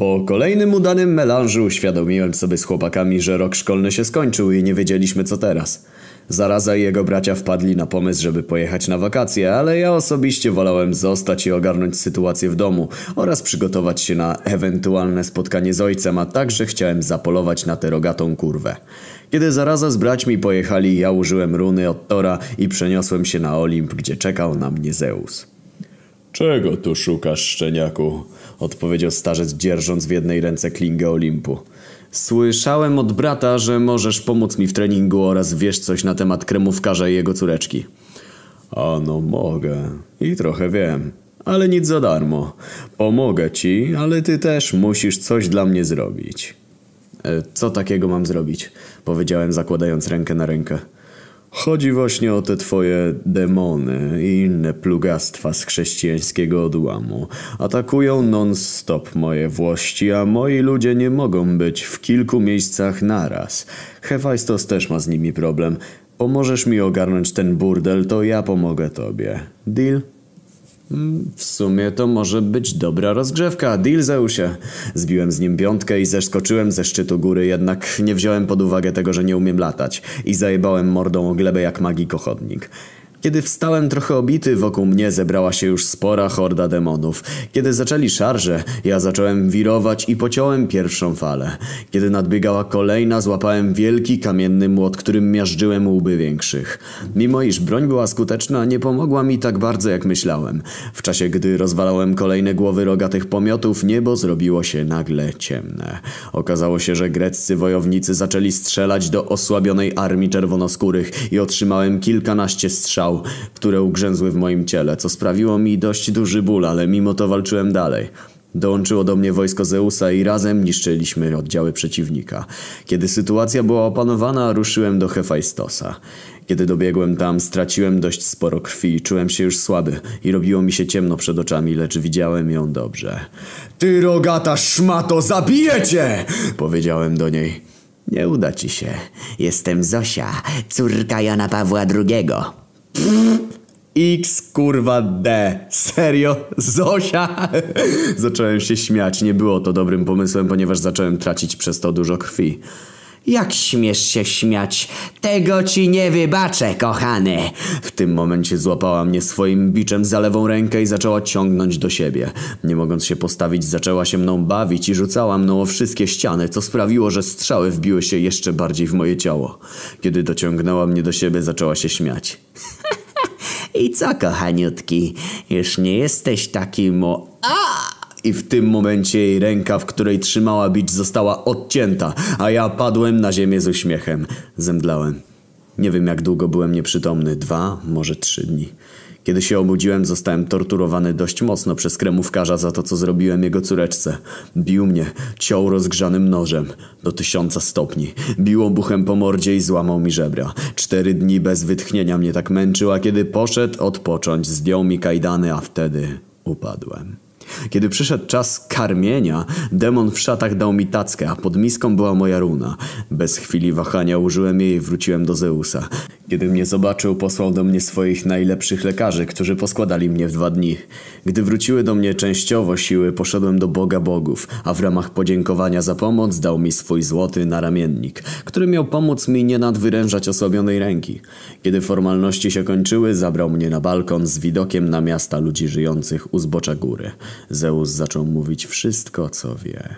Po kolejnym udanym melanżu uświadomiłem sobie z chłopakami, że rok szkolny się skończył i nie wiedzieliśmy co teraz. Zaraza i jego bracia wpadli na pomysł, żeby pojechać na wakacje, ale ja osobiście wolałem zostać i ogarnąć sytuację w domu oraz przygotować się na ewentualne spotkanie z ojcem, a także chciałem zapolować na tę rogatą kurwę. Kiedy zaraza z braćmi pojechali, ja użyłem runy od Tora i przeniosłem się na Olimp, gdzie czekał na mnie Zeus. Czego tu szukasz, szczeniaku? Odpowiedział starzec, dzierżąc w jednej ręce klingę Olimpu. Słyszałem od brata, że możesz pomóc mi w treningu oraz wiesz coś na temat kremówkarza i jego córeczki. A no mogę. I trochę wiem. Ale nic za darmo. Pomogę ci, ale ty też musisz coś dla mnie zrobić. E, co takiego mam zrobić? Powiedziałem zakładając rękę na rękę. Chodzi właśnie o te twoje demony i inne plugastwa z chrześcijańskiego odłamu. Atakują non-stop moje włości, a moi ludzie nie mogą być w kilku miejscach naraz. Hefajstos też ma z nimi problem. Pomożesz mi ogarnąć ten burdel, to ja pomogę tobie. Deal? W sumie to może być dobra rozgrzewka. Deal Zeusie. Zbiłem z nim piątkę i zeskoczyłem ze szczytu góry, jednak nie wziąłem pod uwagę tego, że nie umiem latać i zajebałem mordą o glebę jak magik ochotnik. Kiedy wstałem trochę obity, wokół mnie zebrała się już spora horda demonów. Kiedy zaczęli szarże, ja zacząłem wirować i pociąłem pierwszą falę. Kiedy nadbiegała kolejna, złapałem wielki kamienny młot, którym miażdżyłem łby większych. Mimo iż broń była skuteczna, nie pomogła mi tak bardzo jak myślałem. W czasie gdy rozwalałem kolejne głowy rogatych pomiotów, niebo zrobiło się nagle ciemne. Okazało się, że greccy wojownicy zaczęli strzelać do osłabionej armii czerwonoskórych i otrzymałem kilkanaście strzał które ugrzęzły w moim ciele, co sprawiło mi dość duży ból, ale mimo to walczyłem dalej. Dołączyło do mnie wojsko Zeusa i razem niszczyliśmy oddziały przeciwnika. Kiedy sytuacja była opanowana, ruszyłem do Hefajstosa. Kiedy dobiegłem tam, straciłem dość sporo krwi czułem się już słaby i robiło mi się ciemno przed oczami, lecz widziałem ją dobrze. Ty rogata szmato, zabiję cię! Powiedziałem do niej. Nie uda ci się. Jestem Zosia, córka Jana Pawła II. X kurwa D. Serio? Zosia? Zacząłem się śmiać. Nie było to dobrym pomysłem, ponieważ zacząłem tracić przez to dużo krwi. Jak śmiesz się śmiać? Tego ci nie wybaczę, kochany. W tym momencie złapała mnie swoim biczem za lewą rękę i zaczęła ciągnąć do siebie. Nie mogąc się postawić, zaczęła się mną bawić i rzucała mną o wszystkie ściany, co sprawiło, że strzały wbiły się jeszcze bardziej w moje ciało. Kiedy dociągnęła mnie do siebie, zaczęła się śmiać. I co, kochaniutki? Już nie jesteś taki mo... A! I w tym momencie jej ręka, w której trzymała bić, została odcięta, a ja padłem na ziemię z uśmiechem. Zemdlałem. Nie wiem jak długo byłem nieprzytomny. Dwa, może trzy dni. Kiedy się obudziłem, zostałem torturowany dość mocno przez kremówkarza za to, co zrobiłem jego córeczce. Bił mnie, ciął rozgrzanym nożem, do tysiąca stopni. Bił obuchem po mordzie i złamał mi żebra. Cztery dni bez wytchnienia mnie tak męczył, a kiedy poszedł odpocząć, zdjął mi kajdany, a wtedy upadłem. Kiedy przyszedł czas karmienia, demon w szatach dał mi tackę, a pod miską była moja runa. Bez chwili wahania użyłem jej i wróciłem do Zeusa. Kiedy mnie zobaczył, posłał do mnie swoich najlepszych lekarzy, którzy poskładali mnie w dwa dni. Gdy wróciły do mnie częściowo siły, poszedłem do Boga Bogów, a w ramach podziękowania za pomoc dał mi swój złoty naramiennik, który miał pomóc mi nie nadwyrężać osłabionej ręki. Kiedy formalności się kończyły, zabrał mnie na balkon z widokiem na miasta ludzi żyjących u zbocza góry. Zeus zaczął mówić wszystko, co wie.